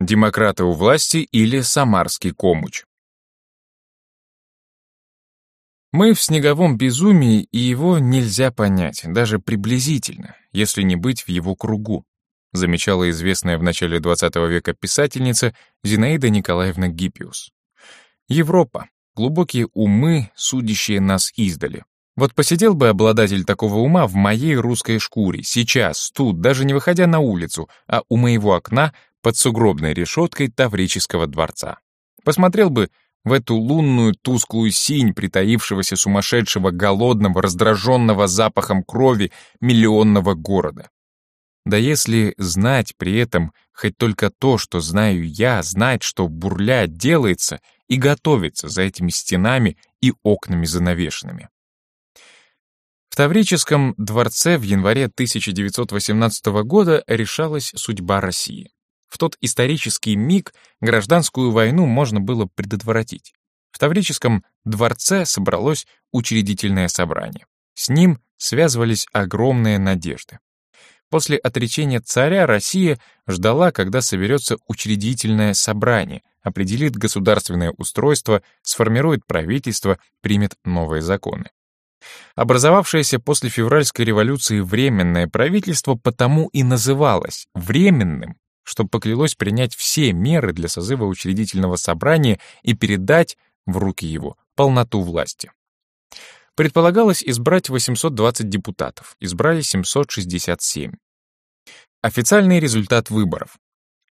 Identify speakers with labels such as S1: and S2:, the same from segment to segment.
S1: Демократы у власти или Самарский комуч. Мы в снеговом безумии, и его нельзя понять, даже приблизительно, если не быть в его кругу, замечала известная в начале XX века писательница Зинаида Николаевна Гиппиус. Европа, глубокие умы, судящие нас издали. Вот посидел бы обладатель такого ума в моей русской шкуре, сейчас, тут, даже не выходя на улицу, а у моего окна под сугробной решеткой Таврического дворца. Посмотрел бы в эту лунную тусклую синь притаившегося сумасшедшего, голодного, раздраженного запахом крови миллионного города. Да если знать при этом хоть только то, что знаю я, знать, что бурля делается и готовится за этими стенами и окнами занавешенными. В Таврическом дворце в январе 1918 года решалась судьба России. В тот исторический миг гражданскую войну можно было предотвратить. В Таврическом дворце собралось учредительное собрание. С ним связывались огромные надежды. После отречения царя Россия ждала, когда соберется учредительное собрание, определит государственное устройство, сформирует правительство, примет новые законы. Образовавшееся после февральской революции Временное правительство потому и называлось Временным, что поклялось принять все меры для созыва учредительного собрания и передать в руки его полноту власти. Предполагалось избрать 820 депутатов, избрали 767. Официальный результат выборов.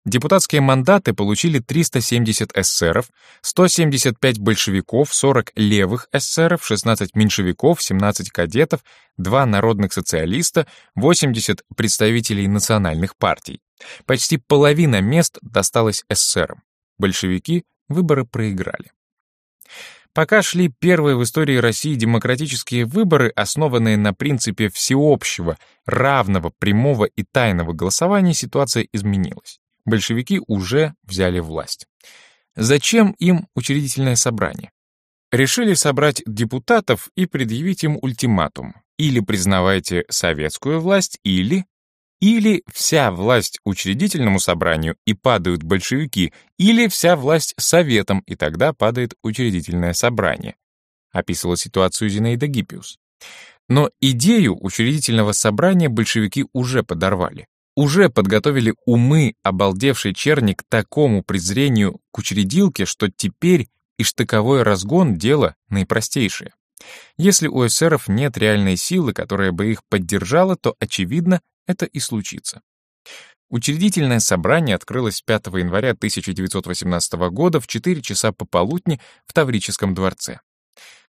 S1: Депутатские мандаты получили 370 эсеров, 175 большевиков, 40 левых эсеров, 16 меньшевиков, 17 кадетов, 2 народных социалиста, 80 представителей национальных партий. Почти половина мест досталась эсерам. Большевики выборы проиграли. Пока шли первые в истории России демократические выборы, основанные на принципе всеобщего, равного, прямого и тайного голосования, ситуация изменилась большевики уже взяли власть. Зачем им учредительное собрание? Решили собрать депутатов и предъявить им ультиматум. Или признавайте советскую власть, или... Или вся власть учредительному собранию и падают большевики, или вся власть советам, и тогда падает учредительное собрание. Описывала ситуацию Зинаида Гиппиус. Но идею учредительного собрания большевики уже подорвали уже подготовили умы обалдевшей черни к такому презрению к учредилке, что теперь и штыковой разгон — дело наипростейшее. Если у эсеров нет реальной силы, которая бы их поддержала, то, очевидно, это и случится. Учредительное собрание открылось 5 января 1918 года в 4 часа пополудни в Таврическом дворце.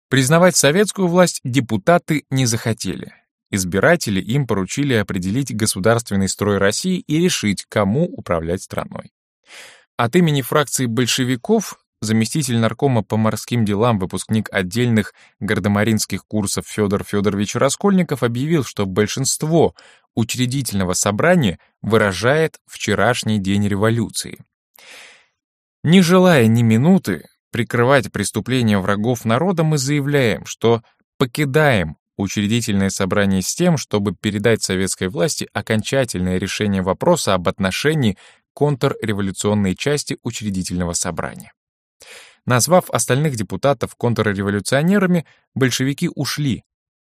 S1: Признавать советскую власть депутаты не захотели. Избиратели им поручили определить государственный строй России и решить, кому управлять страной. От имени фракции большевиков заместитель наркома по морским делам, выпускник отдельных гардемаринских курсов Федор Федорович Раскольников объявил, что большинство учредительного собрания выражает вчерашний день революции. Не желая ни минуты прикрывать преступления врагов народа, мы заявляем, что покидаем учредительное собрание с тем, чтобы передать советской власти окончательное решение вопроса об отношении контрреволюционной части учредительного собрания. Назвав остальных депутатов контрреволюционерами, большевики ушли.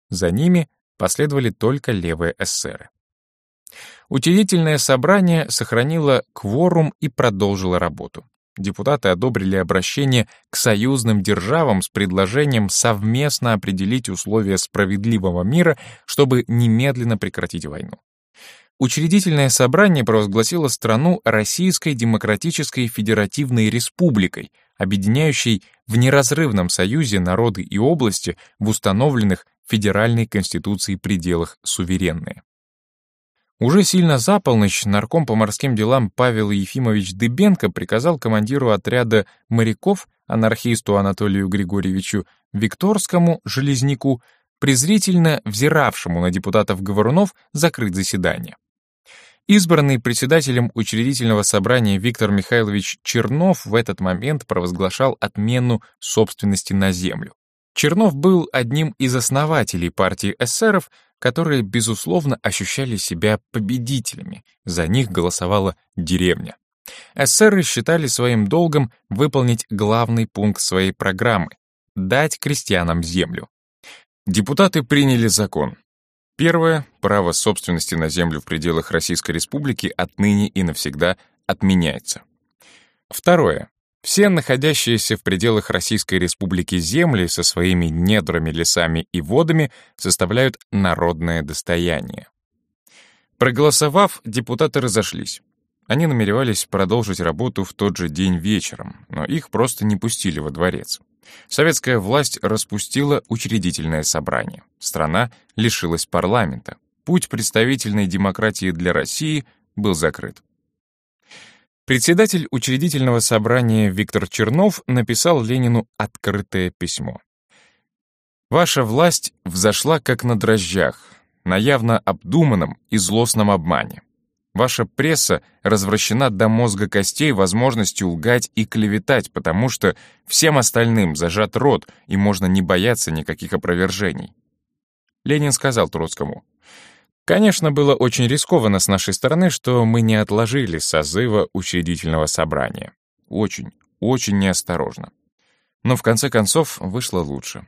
S1: За ними последовали только левые эсеры. Учредительное собрание сохранило кворум и продолжило работу депутаты одобрили обращение к союзным державам с предложением совместно определить условия справедливого мира, чтобы немедленно прекратить войну. Учредительное собрание провозгласило страну Российской Демократической Федеративной Республикой, объединяющей в неразрывном союзе народы и области в установленных Федеральной Конституцией пределах суверенные. Уже сильно за полночь нарком по морским делам Павел Ефимович Дыбенко приказал командиру отряда моряков, анархисту Анатолию Григорьевичу Викторскому, железняку, презрительно взиравшему на депутатов-говорунов, закрыть заседание. Избранный председателем учредительного собрания Виктор Михайлович Чернов в этот момент провозглашал отмену собственности на землю. Чернов был одним из основателей партии эсеров, которые, безусловно, ощущали себя победителями. За них голосовала деревня. эсеры считали своим долгом выполнить главный пункт своей программы — дать крестьянам землю. Депутаты приняли закон. Первое — право собственности на землю в пределах Российской Республики отныне и навсегда отменяется. Второе. Все находящиеся в пределах Российской Республики земли со своими недрами, лесами и водами составляют народное достояние. Проголосовав, депутаты разошлись. Они намеревались продолжить работу в тот же день вечером, но их просто не пустили во дворец. Советская власть распустила учредительное собрание. Страна лишилась парламента. Путь представительной демократии для России был закрыт. Председатель учредительного собрания Виктор Чернов написал Ленину открытое письмо. «Ваша власть взошла как на дрожжах, на явно обдуманном и злостном обмане. Ваша пресса развращена до мозга костей возможностью лгать и клеветать, потому что всем остальным зажат рот, и можно не бояться никаких опровержений. Ленин сказал Троцкому, «Конечно, было очень рискованно с нашей стороны, что мы не отложили созыва учредительного собрания. Очень, очень неосторожно. Но в конце концов вышло лучше.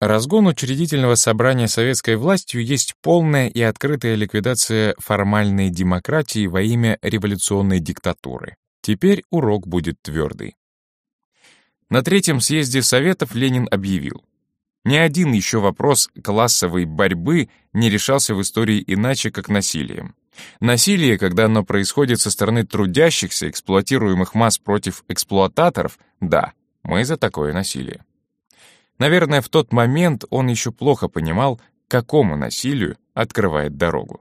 S1: Разгон учредительного собрания советской властью есть полная и открытая ликвидация формальной демократии во имя революционной диктатуры. Теперь урок будет твердый. На третьем съезде Советов Ленин объявил, ни один еще вопрос классовой борьбы не решался в истории иначе, как насилием. Насилие, когда оно происходит со стороны трудящихся, эксплуатируемых масс против эксплуататоров, да, мы за такое насилие. Наверное, в тот момент он еще плохо понимал, какому насилию открывает дорогу.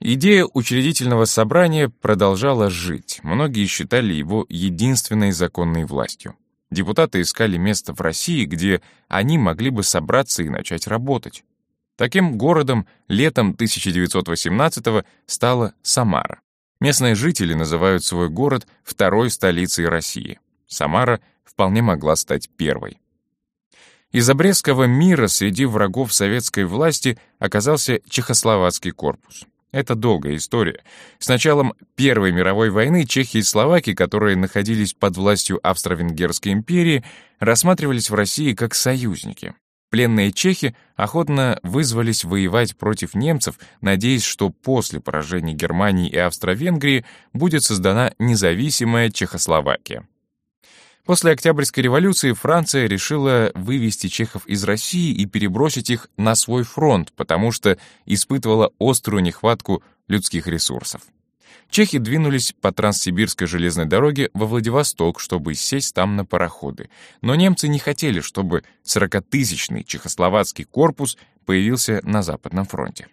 S1: Идея учредительного собрания продолжала жить. Многие считали его единственной законной властью. Депутаты искали место в России, где они могли бы собраться и начать работать. Таким городом летом 1918-го стала Самара. Местные жители называют свой город второй столицей России. Самара вполне могла стать первой. Из Обрезского мира среди врагов советской власти оказался Чехословацкий корпус. Это долгая история. С началом Первой мировой войны чехи и словаки, которые находились под властью Австро-Венгерской империи, рассматривались в России как союзники. Пленные чехи охотно вызвались воевать против немцев, надеясь, что после поражения Германии и Австро-Венгрии будет создана независимая Чехословакия. После Октябрьской революции Франция решила вывести чехов из России и перебросить их на свой фронт, потому что испытывала острую нехватку людских ресурсов. Чехи двинулись по Транссибирской железной дороге во Владивосток, чтобы сесть там на пароходы. Но немцы не хотели, чтобы 40-тысячный чехословацкий корпус появился на Западном фронте.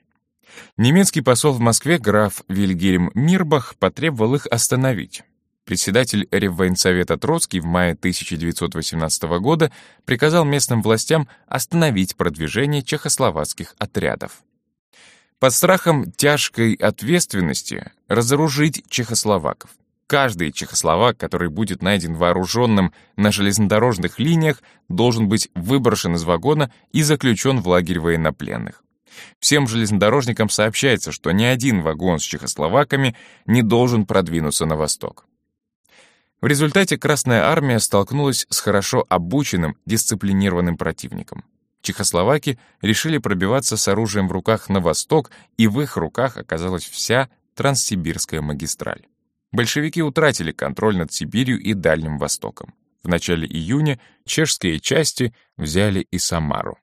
S1: Немецкий посол в Москве граф Вильгельм Мирбах потребовал их остановить. Председатель Реввоенсовета Троцкий в мае 1918 года приказал местным властям остановить продвижение чехословацких отрядов. Под страхом тяжкой ответственности разоружить чехословаков. Каждый чехословак, который будет найден вооруженным на железнодорожных линиях, должен быть выброшен из вагона и заключен в лагерь военнопленных. Всем железнодорожникам сообщается, что ни один вагон с чехословаками не должен продвинуться на восток. В результате Красная Армия столкнулась с хорошо обученным, дисциплинированным противником. Чехословаки решили пробиваться с оружием в руках на восток, и в их руках оказалась вся Транссибирская магистраль. Большевики утратили контроль над Сибирью и Дальним Востоком. В начале июня чешские части взяли и Самару.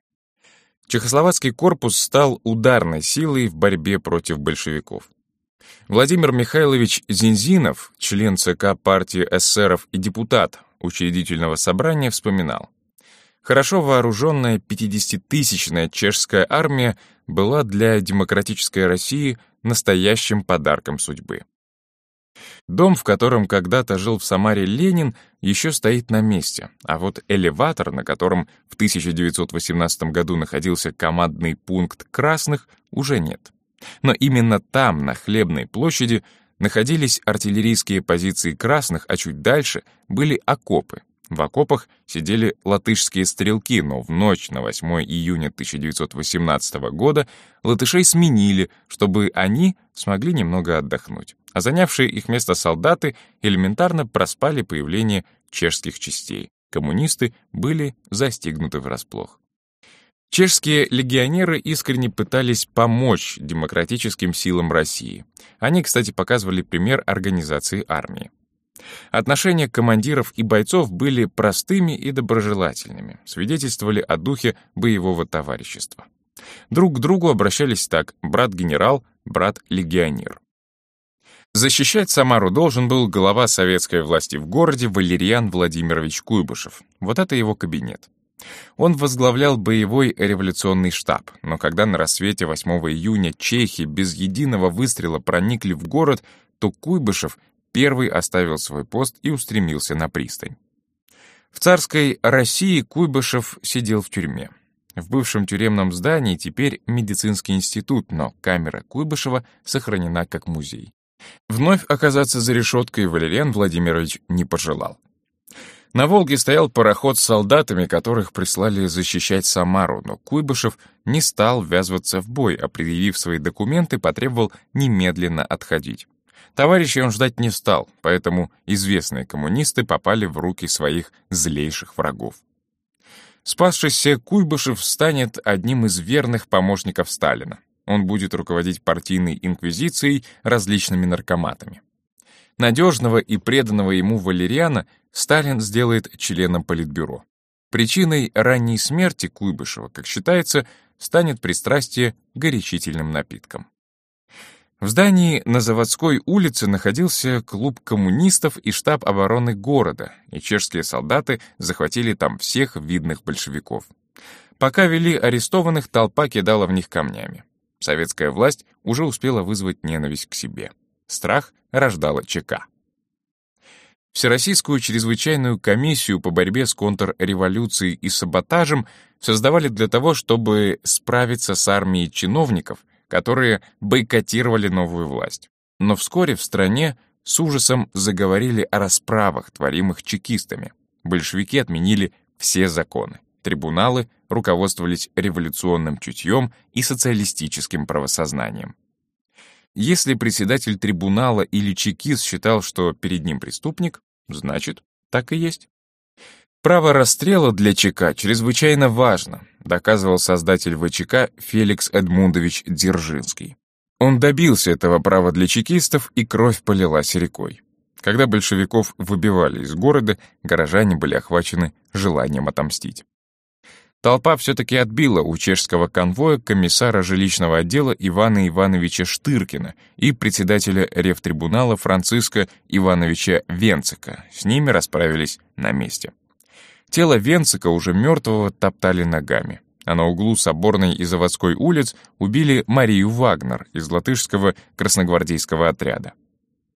S1: Чехословацкий корпус стал ударной силой в борьбе против большевиков. Владимир Михайлович Зинзинов, член ЦК партии эсеров и депутат учредительного собрания, вспоминал. Хорошо вооруженная 50-тысячная чешская армия была для демократической России настоящим подарком судьбы. Дом, в котором когда-то жил в Самаре Ленин, еще стоит на месте, а вот элеватор, на котором в 1918 году находился командный пункт красных, уже нет. Но именно там, на Хлебной площади, находились артиллерийские позиции красных, а чуть дальше были окопы. В окопах сидели латышские стрелки, но в ночь на 8 июня 1918 года латышей сменили, чтобы они смогли немного отдохнуть. а занявшие их место солдаты элементарно проспали появление чешских частей. Коммунисты были застигнуты врасплох. Чешские легионеры искренне пытались помочь демократическим силам России. Они, кстати, показывали пример организации армии. Отношения командиров и бойцов были простыми и доброжелательными, свидетельствовали о духе боевого товарищества. Друг к другу обращались так «брат-генерал», «брат-легионер». Защищать Самару должен был глава советской власти в городе Валерьян Владимирович Куйбышев. Вот это его кабинет. Он возглавлял боевой революционный штаб, но когда на рассвете 8 июня чехи без единого выстрела проникли в город, то Куйбышев первый оставил свой пост и устремился на пристань. В царской России Куйбышев сидел в тюрьме. В бывшем тюремном здании теперь медицинский институт, но камера Куйбышева сохранена как музей. Вновь оказаться за решеткой Валериан Владимирович не пожелал. На Волге стоял пароход с солдатами, которых прислали защищать Самару, но Куйбышев не стал ввязываться в бой, а предъявив свои документы, потребовал немедленно отходить. Товарищей он ждать не стал, поэтому известные коммунисты попали в руки своих злейших врагов. Спасшийся Куйбышев станет одним из верных помощников Сталина. Он будет руководить партийной инквизицией различными наркоматами. Надежного и преданного ему Валериана Сталин сделает членом Политбюро. Причиной ранней смерти Куйбышева, как считается, станет пристрастие горячительным напиткам. В здании на Заводской улице находился клуб коммунистов и штаб обороны города, и чешские солдаты захватили там всех видных большевиков. Пока вели арестованных, толпа кидала в них камнями. Советская власть уже успела вызвать ненависть к себе. Страх рождала ЧК. Всероссийскую чрезвычайную комиссию по борьбе с контрреволюцией и саботажем создавали для того, чтобы справиться с армией чиновников, которые бойкотировали новую власть. Но вскоре в стране с ужасом заговорили о расправах, творимых чекистами. Большевики отменили все законы. Трибуналы руководствовались революционным чутьем и социалистическим правосознанием. Если председатель трибунала или чекист считал, что перед ним преступник, значит, так и есть. Право расстрела для ЧК чрезвычайно важно, доказывал создатель ВЧК Феликс Эдмундович Дзержинский. Он добился этого права для чекистов, и кровь полилась рекой. Когда большевиков выбивали из города, горожане были охвачены желанием отомстить. Толпа все-таки отбила у чешского конвоя комиссара жилищного отдела Ивана Ивановича Штыркина и председателя рефтрибунала Франциска Ивановича Венцика. С ними расправились на месте. Тело Венцика, уже мертвого, топтали ногами. А на углу Соборной и Заводской улиц убили Марию Вагнер из латышского красногвардейского отряда.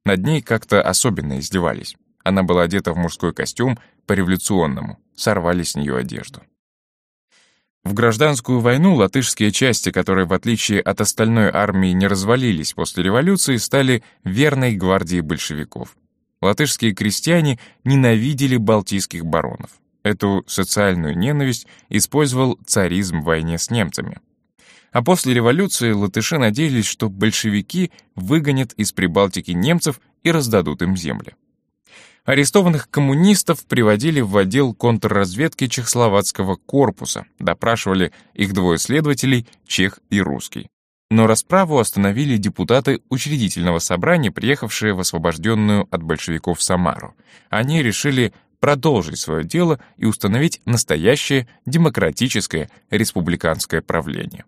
S1: Над ней как-то особенно издевались. Она была одета в мужской костюм, по-революционному, сорвали с нее одежду. В гражданскую войну латышские части, которые в отличие от остальной армии не развалились после революции, стали верной гвардией большевиков. Латышские крестьяне ненавидели балтийских баронов. Эту социальную ненависть использовал царизм в войне с немцами. А после революции латыши надеялись, что большевики выгонят из Прибалтики немцев и раздадут им земли. Арестованных коммунистов приводили в отдел контрразведки Чехословацкого корпуса, допрашивали их двое следователей, чех и русский. Но расправу остановили депутаты учредительного собрания, приехавшие в освобожденную от большевиков Самару. Они решили продолжить свое дело и установить настоящее демократическое республиканское правление.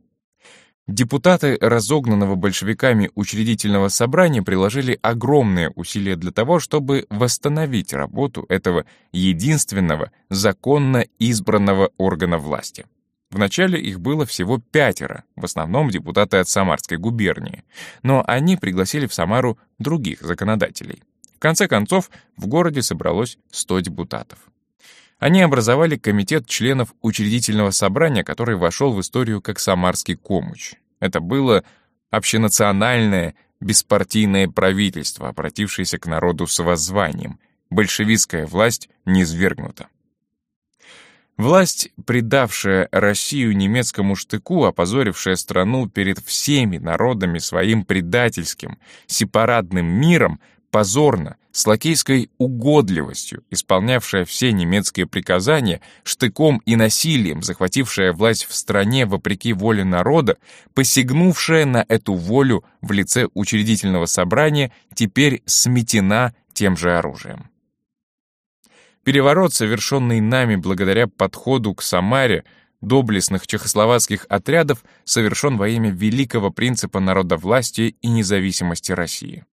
S1: Депутаты разогнанного большевиками учредительного собрания приложили огромные усилия для того, чтобы восстановить работу этого единственного законно избранного органа власти. Вначале их было всего пятеро, в основном депутаты от Самарской губернии, но они пригласили в Самару других законодателей. В конце концов, в городе собралось 100 депутатов. Они образовали комитет членов учредительного собрания, который вошел в историю как Самарский комуч. Это было общенациональное, беспартийное правительство, обратившееся к народу с воззванием. Большевистская власть не свергнута. Власть, предавшая Россию немецкому штыку, опозорившая страну перед всеми народами своим предательским, сепаратным миром, позорно, с лакейской угодливостью, исполнявшая все немецкие приказания, штыком и насилием захватившая власть в стране вопреки воле народа, посягнувшая на эту волю в лице учредительного собрания, теперь сметена тем же оружием. Переворот, совершенный нами благодаря подходу к Самаре, доблестных чехословацких отрядов, совершен во имя великого принципа народовластия и независимости России.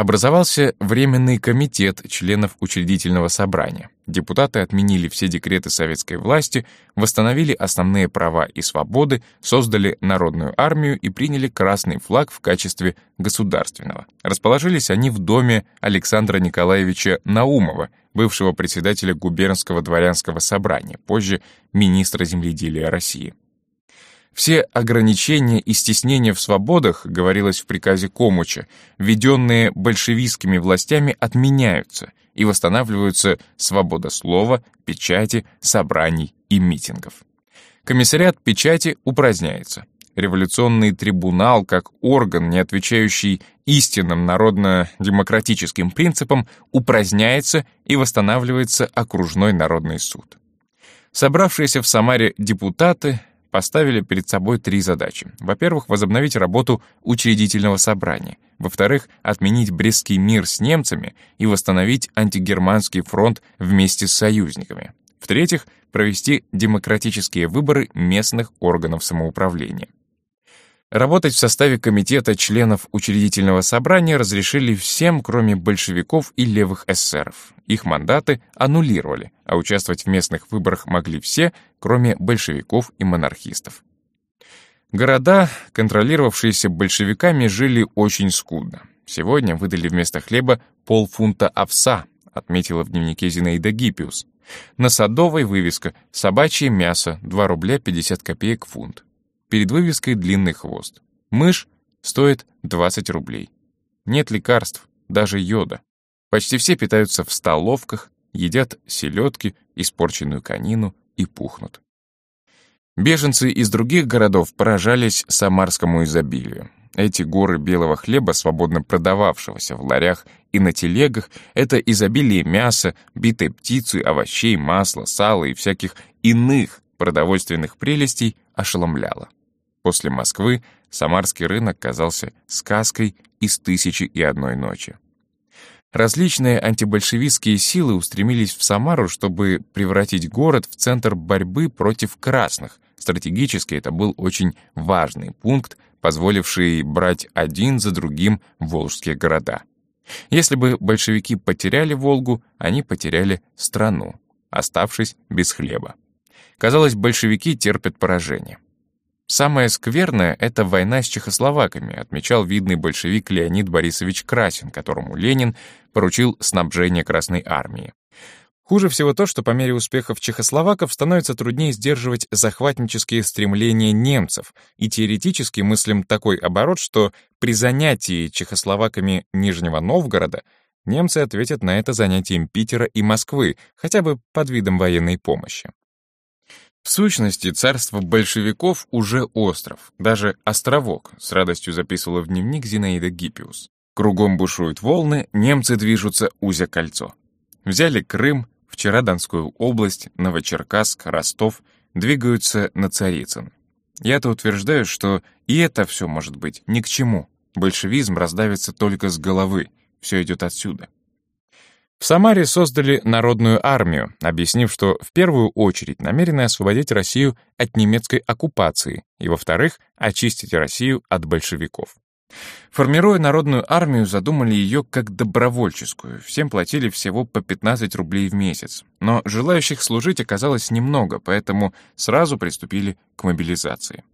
S1: Образовался Временный комитет членов учредительного собрания. Депутаты отменили все декреты советской власти, восстановили основные права и свободы, создали народную армию и приняли красный флаг в качестве государственного. Расположились они в доме Александра Николаевича Наумова, бывшего председателя губернского дворянского собрания, позже министра земледелия России. Все ограничения и стеснения в свободах, говорилось в приказе Комуча, введенные большевистскими властями, отменяются и восстанавливаются свобода слова, печати, собраний и митингов. Комиссариат печати упраздняется. Революционный трибунал, как орган, не отвечающий истинным народно-демократическим принципам, упраздняется и восстанавливается окружной народный суд. Собравшиеся в Самаре депутаты поставили перед собой три задачи. Во-первых, возобновить работу учредительного собрания. Во-вторых, отменить Брестский мир с немцами и восстановить антигерманский фронт вместе с союзниками. В-третьих, провести демократические выборы местных органов самоуправления. Работать в составе комитета членов учредительного собрания разрешили всем, кроме большевиков и левых эсеров. Их мандаты аннулировали, а участвовать в местных выборах могли все, кроме большевиков и монархистов. Города, контролировавшиеся большевиками, жили очень скудно. Сегодня выдали вместо хлеба полфунта овса, отметила в дневнике Зинаида Гиппиус. На Садовой вывеска «Собачье мясо, 2 рубля 50 копеек фунт». Перед вывеской длинный хвост. Мышь стоит 20 рублей. Нет лекарств, даже йода. Почти все питаются в столовках, едят селедки, испорченную конину и пухнут. Беженцы из других городов поражались самарскому изобилию. Эти горы белого хлеба, свободно продававшегося в ларях и на телегах, это изобилие мяса, битой птицы, овощей, масла, сала и всяких иных продовольственных прелестей ошеломляло. После Москвы самарский рынок казался сказкой из «Тысячи и одной ночи». Различные антибольшевистские силы устремились в Самару, чтобы превратить город в центр борьбы против красных. Стратегически это был очень важный пункт, позволивший брать один за другим волжские города. Если бы большевики потеряли Волгу, они потеряли страну, оставшись без хлеба. Казалось, большевики терпят поражение. Самое скверное — это война с чехословаками, отмечал видный большевик Леонид Борисович Красин, которому Ленин поручил снабжение Красной Армии. Хуже всего то, что по мере успехов чехословаков становится труднее сдерживать захватнические стремления немцев, и теоретически мыслим такой оборот, что при занятии чехословаками Нижнего Новгорода немцы ответят на это занятием Питера и Москвы, хотя бы под видом военной помощи. В сущности, царство большевиков уже остров, даже островок, с радостью записывала в дневник Зинаида Гиппиус. Кругом бушуют волны, немцы движутся узя кольцо. Взяли Крым, вчера Донскую область, Новочеркасск, Ростов, двигаются на Царицын. Я-то утверждаю, что и это все может быть ни к чему. Большевизм раздавится только с головы, все идет отсюда. В Самаре создали народную армию, объяснив, что в первую очередь намерены освободить Россию от немецкой оккупации и, во-вторых, очистить Россию от большевиков. Формируя народную армию, задумали ее как добровольческую. Всем платили всего по 15 рублей в месяц. Но желающих служить оказалось немного, поэтому сразу приступили к мобилизации.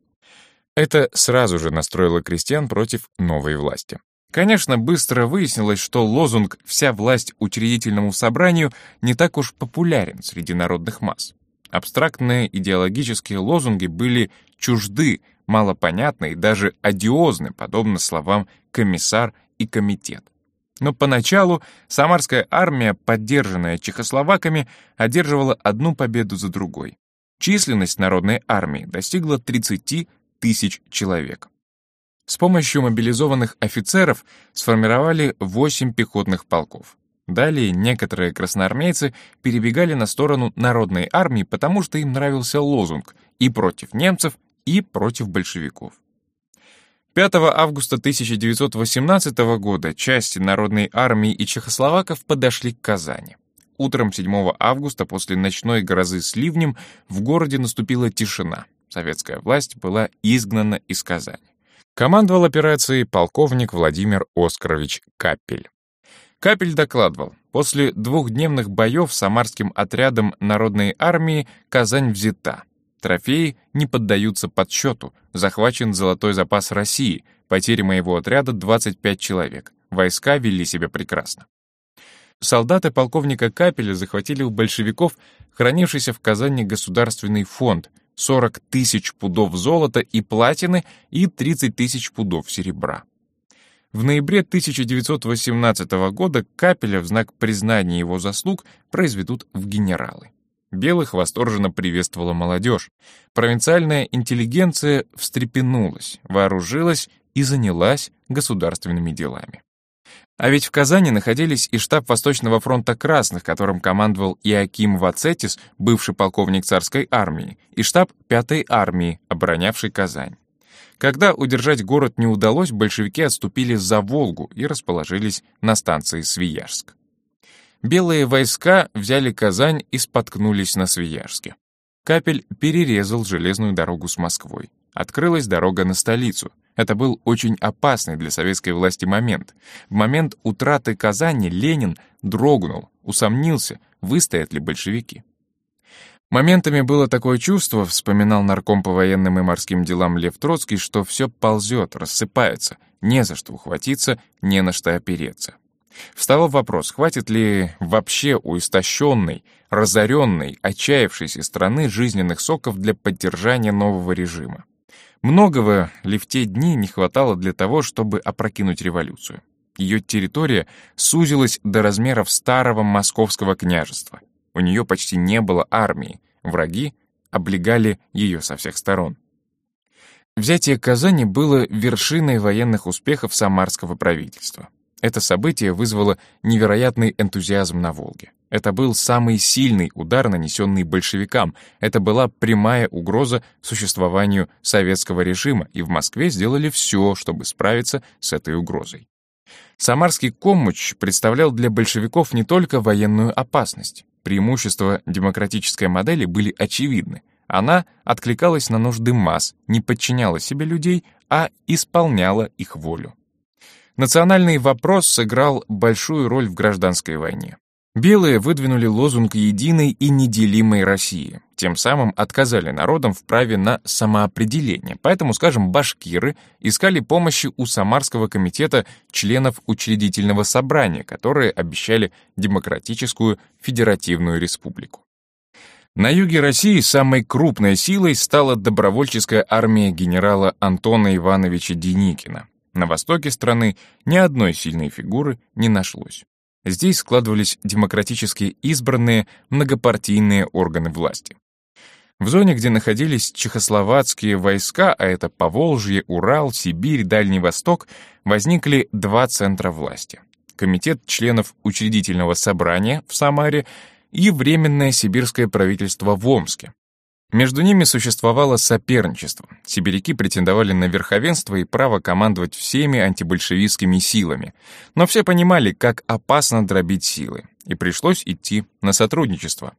S1: Это сразу же настроило крестьян против новой власти. Конечно, быстро выяснилось, что лозунг «вся власть учредительному собранию» не так уж популярен среди народных масс. Абстрактные идеологические лозунги были чужды, малопонятны и даже одиозны, подобно словам «комиссар» и «комитет». Но поначалу самарская армия, поддержанная чехословаками, одерживала одну победу за другой. Численность народной армии достигла 30 тысяч человек. С помощью мобилизованных офицеров сформировали 8 пехотных полков. Далее некоторые красноармейцы перебегали на сторону народной армии, потому что им нравился лозунг «и против немцев, и против большевиков». 5 августа 1918 года части Народной армии и чехословаков подошли к Казани. Утром 7 августа после ночной грозы с ливнем в городе наступила тишина. Советская власть была изгнана из Казани. Командовал операцией полковник Владимир Оскарович Капель. Капель докладывал, после двухдневных боев самарским отрядом Народной армии Казань взята. Трофеи не поддаются подсчету, захвачен золотой запас России, потери моего отряда 25 человек. Войска вели себя прекрасно. Солдаты полковника Капеля захватили у большевиков хранившийся в Казани государственный фонд — 40 тысяч пудов золота и платины и 30 тысяч пудов серебра. В ноябре 1918 года Капеля в знак признания его заслуг произведут в генералы. Белых восторженно приветствовала молодежь. Провинциальная интеллигенция встрепенулась, вооружилась и занялась государственными делами. А ведь в Казани находились и штаб Восточного фронта Красных, которым командовал Иаким Вацетис, бывший полковник царской армии, и штаб Пятой армии, оборонявший Казань. Когда удержать город не удалось, большевики отступили за Волгу и расположились на станции Свияжск. Белые войска взяли Казань и споткнулись на Свияжске. Капель перерезал железную дорогу с Москвой. Открылась дорога на столицу — это был очень опасный для советской власти момент. В момент утраты Казани Ленин дрогнул, усомнился, выстоят ли большевики. Моментами было такое чувство, вспоминал нарком по военным и морским делам Лев Троцкий, что все ползет, рассыпается, не за что ухватиться, не на что опереться. Вставал вопрос, хватит ли вообще у истощенной, разоренной, отчаявшейся страны жизненных соков для поддержания нового режима. Многого ли в те дни не хватало для того, чтобы опрокинуть революцию. Ее территория сузилась до размеров старого московского княжества. У нее почти не было армии, враги облегали ее со всех сторон. Взятие Казани было вершиной военных успехов самарского правительства. Это событие вызвало невероятный энтузиазм на Волге. Это был самый сильный удар, нанесенный большевикам. Это была прямая угроза существованию советского режима, и в Москве сделали все, чтобы справиться с этой угрозой. Самарский Коммуч представлял для большевиков не только военную опасность. Преимущества демократической модели были очевидны. Она откликалась на нужды масс, не подчиняла себе людей, а исполняла их волю. Национальный вопрос сыграл большую роль в гражданской войне. Белые выдвинули лозунг единой и неделимой России, тем самым отказали народам в праве на самоопределение. Поэтому, скажем, башкиры искали помощи у Самарского комитета членов учредительного собрания, которые обещали демократическую федеративную республику. На юге России самой крупной силой стала добровольческая армия генерала Антона Ивановича Деникина. На востоке страны ни одной сильной фигуры не нашлось. Здесь складывались демократически избранные многопартийные органы власти. В зоне, где находились чехословацкие войска, а это Поволжье, Урал, Сибирь, Дальний Восток, возникли два центра власти. Комитет членов учредительного собрания в Самаре и Временное сибирское правительство в Омске, между ними существовало соперничество. Сибиряки претендовали на верховенство и право командовать всеми антибольшевистскими силами. Но все понимали, как опасно дробить силы, и пришлось идти на сотрудничество.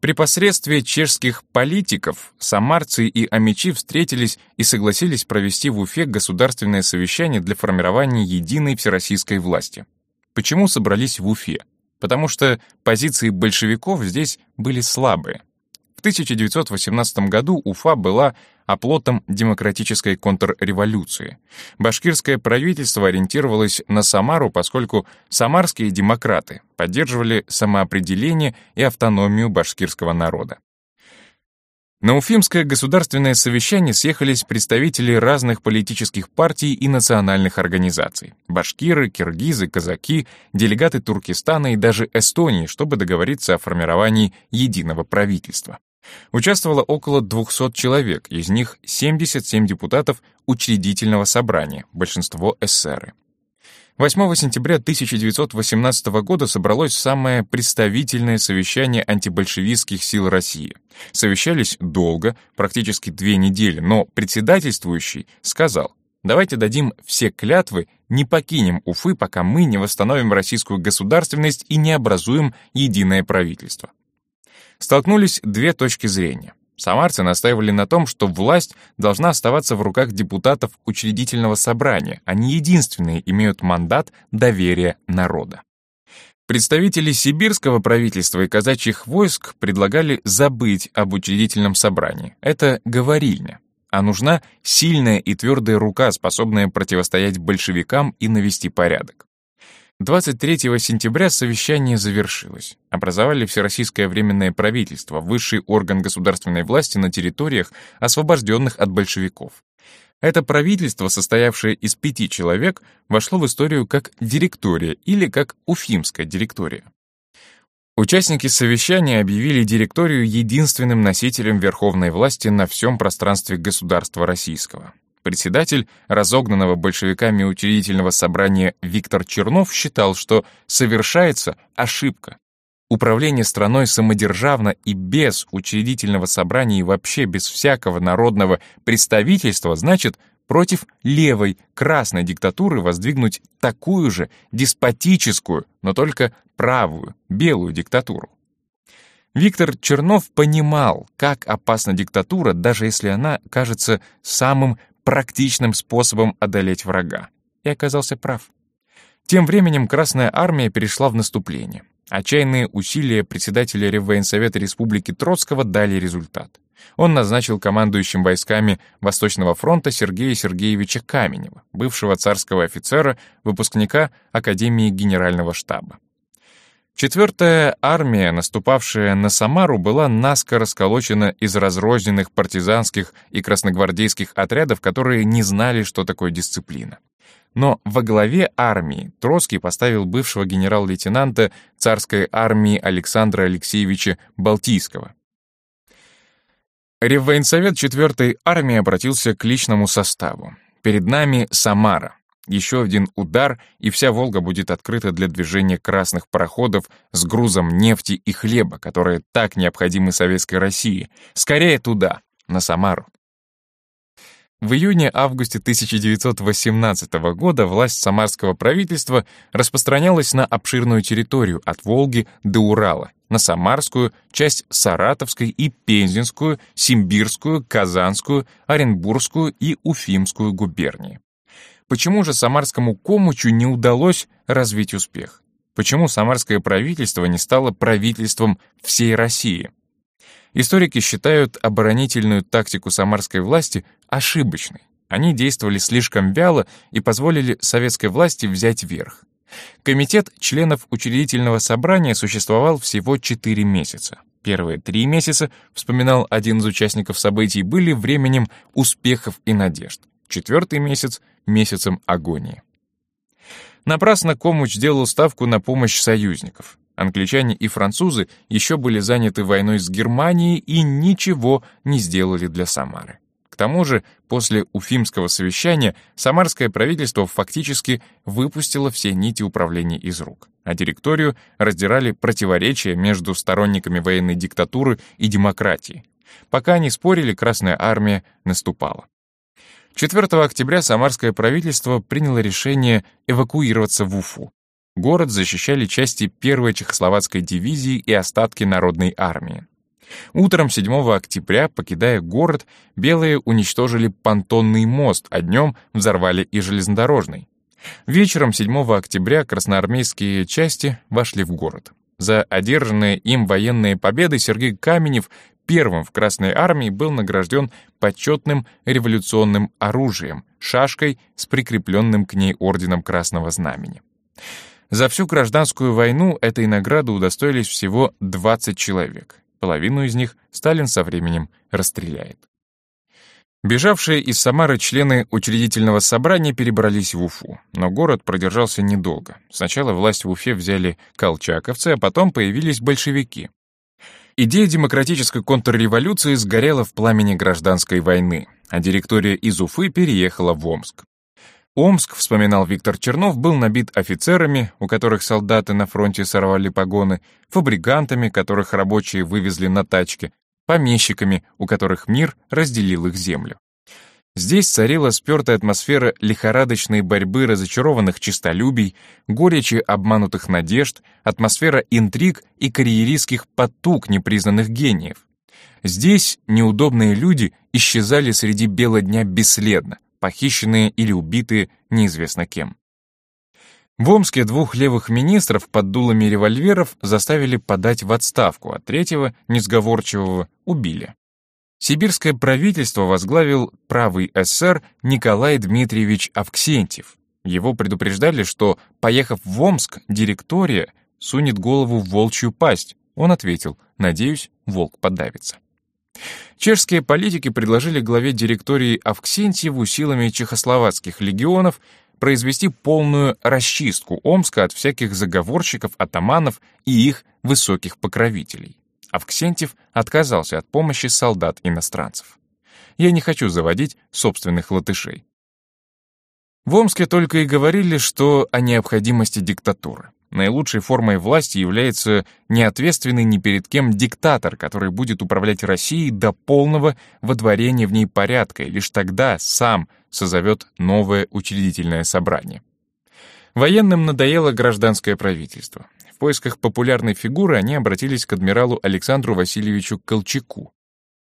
S1: При посредстве чешских политиков самарцы и амичи встретились и согласились провести в Уфе государственное совещание для формирования единой всероссийской власти. Почему собрались в Уфе? Потому что позиции большевиков здесь были слабые. В 1918 году Уфа была оплотом демократической контрреволюции. Башкирское правительство ориентировалось на Самару, поскольку самарские демократы поддерживали самоопределение и автономию башкирского народа. На Уфимское государственное совещание съехались представители разных политических партий и национальных организаций. Башкиры, киргизы, казаки, делегаты Туркестана и даже Эстонии, чтобы договориться о формировании единого правительства. Участвовало около 200 человек, из них 77 депутатов учредительного собрания, большинство эсеры. 8 сентября 1918 года собралось самое представительное совещание антибольшевистских сил России. Совещались долго, практически две недели, но председательствующий сказал, давайте дадим все клятвы, не покинем Уфы, пока мы не восстановим российскую государственность и не образуем единое правительство. Столкнулись две точки зрения. Самарцы настаивали на том, что власть должна оставаться в руках депутатов учредительного собрания, они единственные имеют мандат доверия народа. Представители сибирского правительства и казачьих войск предлагали забыть об учредительном собрании. Это говорильня. А нужна сильная и твердая рука, способная противостоять большевикам и навести порядок. 23 сентября совещание завершилось. Образовали Всероссийское временное правительство, высший орган государственной власти на территориях, освобожденных от большевиков. Это правительство, состоявшее из пяти человек, вошло в историю как директория или как Уфимская директория. Участники совещания объявили директорию единственным носителем верховной власти на всем пространстве государства российского. Председатель разогнанного большевиками учредительного собрания Виктор Чернов считал, что совершается ошибка. Управление страной самодержавно и без учредительного собрания и вообще без всякого народного представительства значит против левой красной диктатуры воздвигнуть такую же деспотическую, но только правую, белую диктатуру. Виктор Чернов понимал, как опасна диктатура, даже если она кажется самым практичным способом одолеть врага. И оказался прав. Тем временем Красная Армия перешла в наступление. Отчаянные усилия председателя Реввоенсовета Республики Троцкого дали результат. Он назначил командующим войсками Восточного фронта Сергея Сергеевича Каменева, бывшего царского офицера, выпускника Академии Генерального штаба. Четвертая армия, наступавшая на Самару, была наскоро расколочена из разрозненных партизанских и красногвардейских отрядов, которые не знали, что такое дисциплина. Но во главе армии Троцкий поставил бывшего генерал-лейтенанта царской армии Александра Алексеевича Балтийского. Реввоенсовет 4-й армии обратился к личному составу. Перед нами Самара. Еще один удар, и вся Волга будет открыта для движения красных пароходов с грузом нефти и хлеба, которые так необходимы Советской России. Скорее туда, на Самару. В июне-августе 1918 года власть самарского правительства распространялась на обширную территорию от Волги до Урала, на Самарскую, часть Саратовской и Пензенскую, Симбирскую, Казанскую, Оренбургскую и Уфимскую губернии. Почему же самарскому комучу не удалось развить успех? Почему самарское правительство не стало правительством всей России? Историки считают оборонительную тактику самарской власти ошибочной. Они действовали слишком вяло и позволили советской власти взять верх. Комитет членов учредительного собрания существовал всего 4 месяца. Первые три месяца, вспоминал один из участников событий, были временем успехов и надежд. Четвертый месяц — месяцем агонии. Напрасно Комуч делал ставку на помощь союзников. Англичане и французы еще были заняты войной с Германией и ничего не сделали для Самары. К тому же, после Уфимского совещания самарское правительство фактически выпустило все нити управления из рук, а директорию раздирали противоречия между сторонниками военной диктатуры и демократии. Пока они спорили, Красная Армия наступала. 4 октября самарское правительство приняло решение эвакуироваться в Уфу. Город защищали части первой чехословацкой дивизии и остатки Народной армии. Утром 7 октября, покидая город, белые уничтожили понтонный мост, а днем взорвали и железнодорожный. Вечером 7 октября красноармейские части вошли в город. За одержанные им военные победы Сергей Каменев первым в Красной армии был награжден почетным революционным оружием, шашкой с прикрепленным к ней орденом Красного Знамени. За всю гражданскую войну этой награды удостоились всего 20 человек. Половину из них Сталин со временем расстреляет. Бежавшие из Самары члены учредительного собрания перебрались в Уфу, но город продержался недолго. Сначала власть в Уфе взяли колчаковцы, а потом появились большевики. Идея демократической контрреволюции сгорела в пламени гражданской войны, а директория из Уфы переехала в Омск. Омск, вспоминал Виктор Чернов, был набит офицерами, у которых солдаты на фронте сорвали погоны, фабрикантами, которых рабочие вывезли на тачке, помещиками, у которых мир разделил их землю. Здесь царила спертая атмосфера лихорадочной борьбы разочарованных честолюбий, горечи обманутых надежд, атмосфера интриг и карьеристских потуг непризнанных гениев. Здесь неудобные люди исчезали среди бела дня бесследно, похищенные или убитые неизвестно кем. В Омске двух левых министров под дулами револьверов заставили подать в отставку, а третьего, несговорчивого, убили. Сибирское правительство возглавил правый эсер Николай Дмитриевич Авксентьев. Его предупреждали, что, поехав в Омск, директория сунет голову в волчью пасть. Он ответил, надеюсь, волк подавится. Чешские политики предложили главе директории Авксентьеву силами чехословацких легионов произвести полную расчистку Омска от всяких заговорщиков, атаманов и их высоких покровителей. Авксентьев отказался от помощи солдат-иностранцев. Я не хочу заводить собственных латышей. В Омске только и говорили, что о необходимости диктатуры. Наилучшей формой власти является неответственный ни перед кем диктатор, который будет управлять Россией до полного водворения в ней порядка, и лишь тогда сам созовет новое учредительное собрание. Военным надоело гражданское правительство. В поисках популярной фигуры они обратились к адмиралу Александру Васильевичу Колчаку.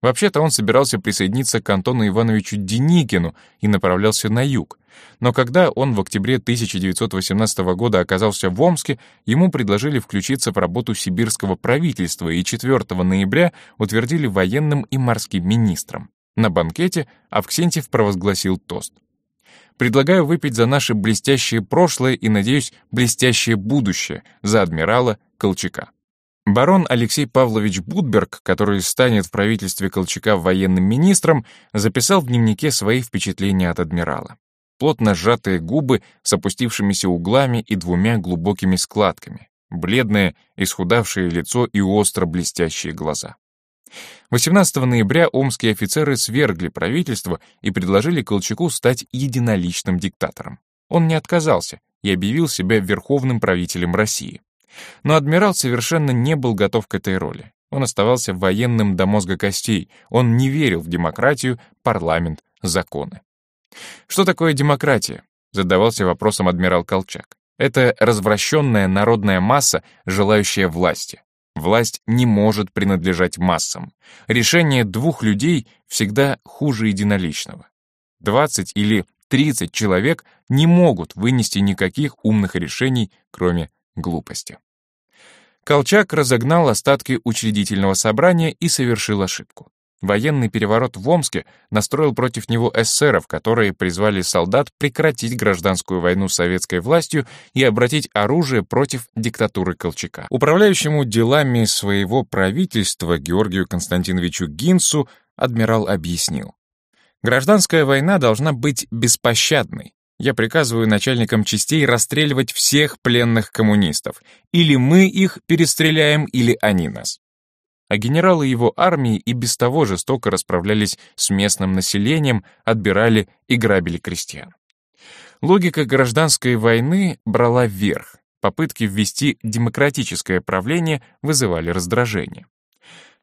S1: Вообще-то он собирался присоединиться к Антону Ивановичу Деникину и направлялся на юг. Но когда он в октябре 1918 года оказался в Омске, ему предложили включиться в работу сибирского правительства и 4 ноября утвердили военным и морским министром. На банкете Авксентьев провозгласил тост — Предлагаю выпить за наше блестящее прошлое и, надеюсь, блестящее будущее, за адмирала Колчака. Барон Алексей Павлович Будберг, который станет в правительстве Колчака военным министром, записал в дневнике свои впечатления от адмирала. Плотно сжатые губы с опустившимися углами и двумя глубокими складками, бледное, исхудавшее лицо и остро блестящие глаза. 18 ноября омские офицеры свергли правительство и предложили Колчаку стать единоличным диктатором. Он не отказался и объявил себя верховным правителем России. Но адмирал совершенно не был готов к этой роли. Он оставался военным до мозга костей, он не верил в демократию, парламент, законы. Что такое демократия? Задавался вопросом адмирал Колчак. Это развращенная народная масса, желающая власти. Власть не может принадлежать массам. Решение двух людей всегда хуже единоличного. 20 или 30 человек не могут вынести никаких умных решений, кроме глупости. Колчак разогнал остатки учредительного собрания и совершил ошибку. Военный переворот в Омске настроил против него эсеров, которые призвали солдат прекратить гражданскую войну с советской властью и обратить оружие против диктатуры Колчака. Управляющему делами своего правительства Георгию Константиновичу Гинсу адмирал объяснил. Гражданская война должна быть беспощадной. Я приказываю начальникам частей расстреливать всех пленных коммунистов. Или мы их перестреляем, или они нас а генералы его армии и без того жестоко расправлялись с местным населением, отбирали и грабили крестьян. Логика гражданской войны брала вверх. Попытки ввести демократическое правление вызывали раздражение.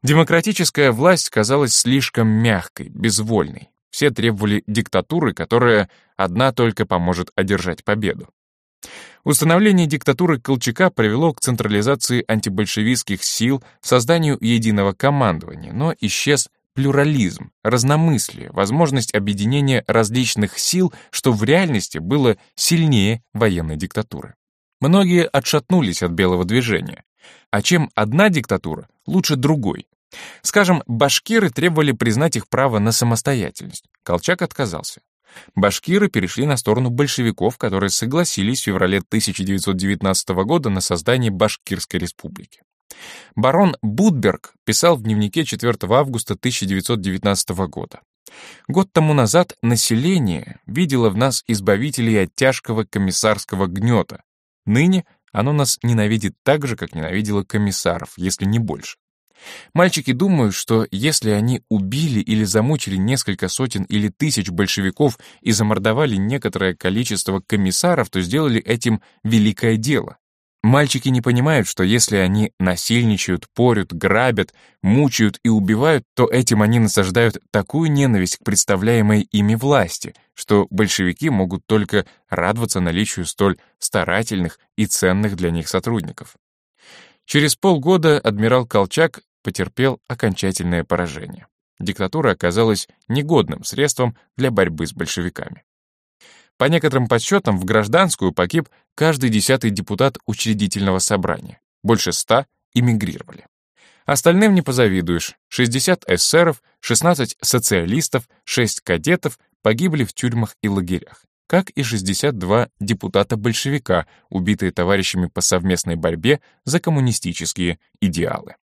S1: Демократическая власть казалась слишком мягкой, безвольной. Все требовали диктатуры, которая одна только поможет одержать победу. Установление диктатуры Колчака привело к централизации антибольшевистских сил, созданию единого командования, но исчез плюрализм, разномыслие, возможность объединения различных сил, что в реальности было сильнее военной диктатуры. Многие отшатнулись от белого движения. А чем одна диктатура, лучше другой. Скажем, башкиры требовали признать их право на самостоятельность. Колчак отказался башкиры перешли на сторону большевиков, которые согласились в феврале 1919 года на создание Башкирской республики. Барон Будберг писал в дневнике 4 августа 1919 года. Год тому назад население видело в нас избавителей от тяжкого комиссарского гнета. Ныне оно нас ненавидит так же, как ненавидело комиссаров, если не больше. Мальчики думают, что если они убили или замучили несколько сотен или тысяч большевиков и замордовали некоторое количество комиссаров, то сделали этим великое дело. Мальчики не понимают, что если они насильничают, порют, грабят, мучают и убивают, то этим они насаждают такую ненависть к представляемой ими власти, что большевики могут только радоваться наличию столь старательных и ценных для них сотрудников. Через полгода адмирал Колчак потерпел окончательное поражение. Диктатура оказалась негодным средством для борьбы с большевиками. По некоторым подсчетам, в гражданскую погиб каждый десятый депутат учредительного собрания. Больше ста эмигрировали. Остальным не позавидуешь. 60 эсеров, 16 социалистов, 6 кадетов погибли в тюрьмах и лагерях, как и 62 депутата-большевика, убитые товарищами по совместной борьбе за коммунистические идеалы.